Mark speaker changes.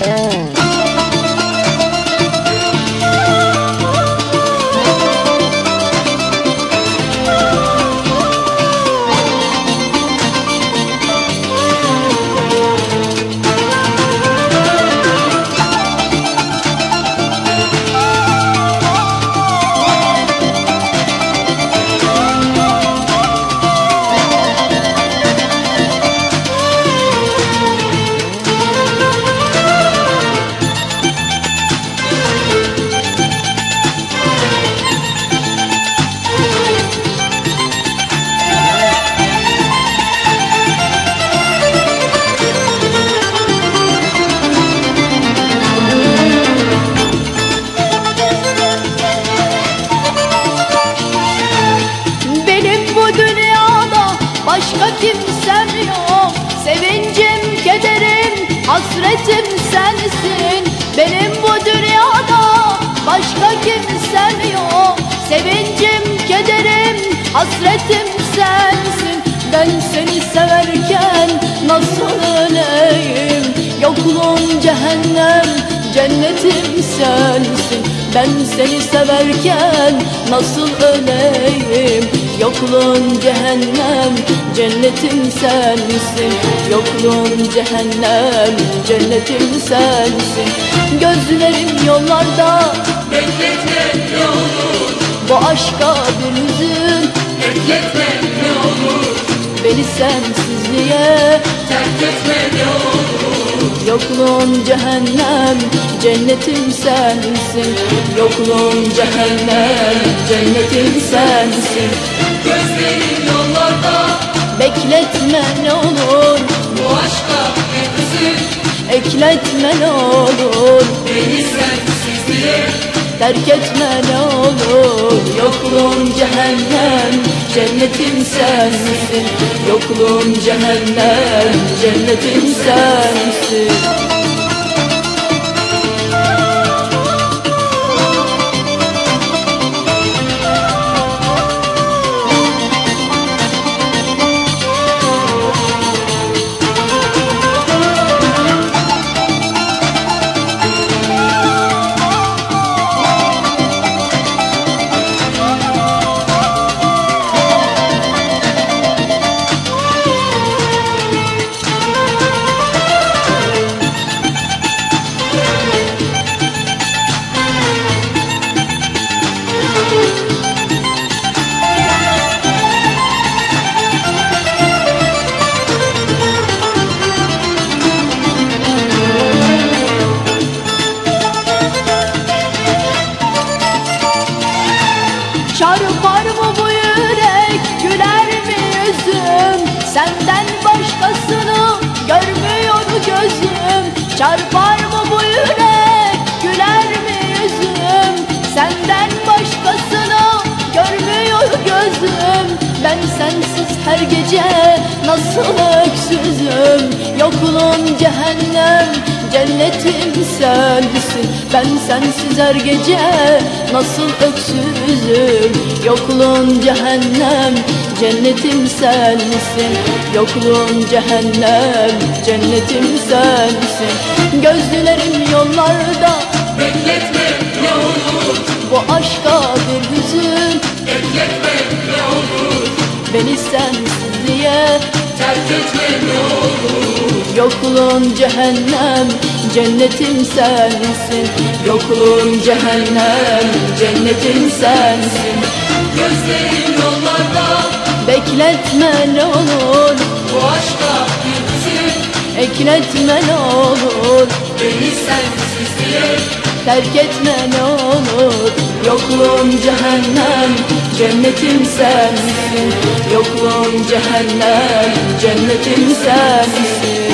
Speaker 1: Benim başka kimsem yok. Sevincim, kederim, hasretim sensin. Benim bu dünyada başka kimsem yok. Sevincim, kederim, hasretim sensin. Ben seni severken nasıl öleyim? Yokluğun cehennem, cennetim sensin Ben seni severken nasıl öleyim? Yokluğun cehennem, cennetim sensin. Yokluğun cehennem, cennetim sensin. Gözlerim yollarda
Speaker 2: Bekletme ne olur,
Speaker 1: bu aşka bir hüzün.
Speaker 2: Bekletme ne olur,
Speaker 1: Beni sensizliğe
Speaker 2: terk etme ne olur,
Speaker 1: Yokluğun cehennem, cennetim sensin. Yokluğun cehennem, cennetim sensin.
Speaker 2: Gözlerin yollarda.
Speaker 1: Bekletme ne olur,
Speaker 2: bu aşka bir hüzün,
Speaker 1: ekletme ne olur.
Speaker 2: Beni sensizliğe
Speaker 1: Terk etme ne olur. Yokluğun cehennem Cennetim sensin. Yokluğun cehennem Cennetim sensin nasıl öksüzüm Yokluğun cehennem cennetim sensin. Ben sensiz her gece nasıl öksüzüm? Yokluğun cehennem cennetim sensin. Yokluğun cehennem cennetim sensin. Gözlerim yollarda
Speaker 2: bekletme ne olur,
Speaker 1: bu aşka bir hüzün.
Speaker 2: Bekletme ne olur,
Speaker 1: Beni sensizliğe
Speaker 2: terk etme
Speaker 1: Yokluğun cehennem, cennetim sensin. Yokluğun cehennem, cennetim sensin.
Speaker 2: Gözlerin yollarda.
Speaker 1: Bekletme ne olur,
Speaker 2: bu aşka hüzün,
Speaker 1: ekletme ne olur.
Speaker 2: Beni sensizliğe
Speaker 1: Terk etme ne olur. Yokluğun cehennem Cennetim sensin. Yokluğun cehennem Cennetim sensin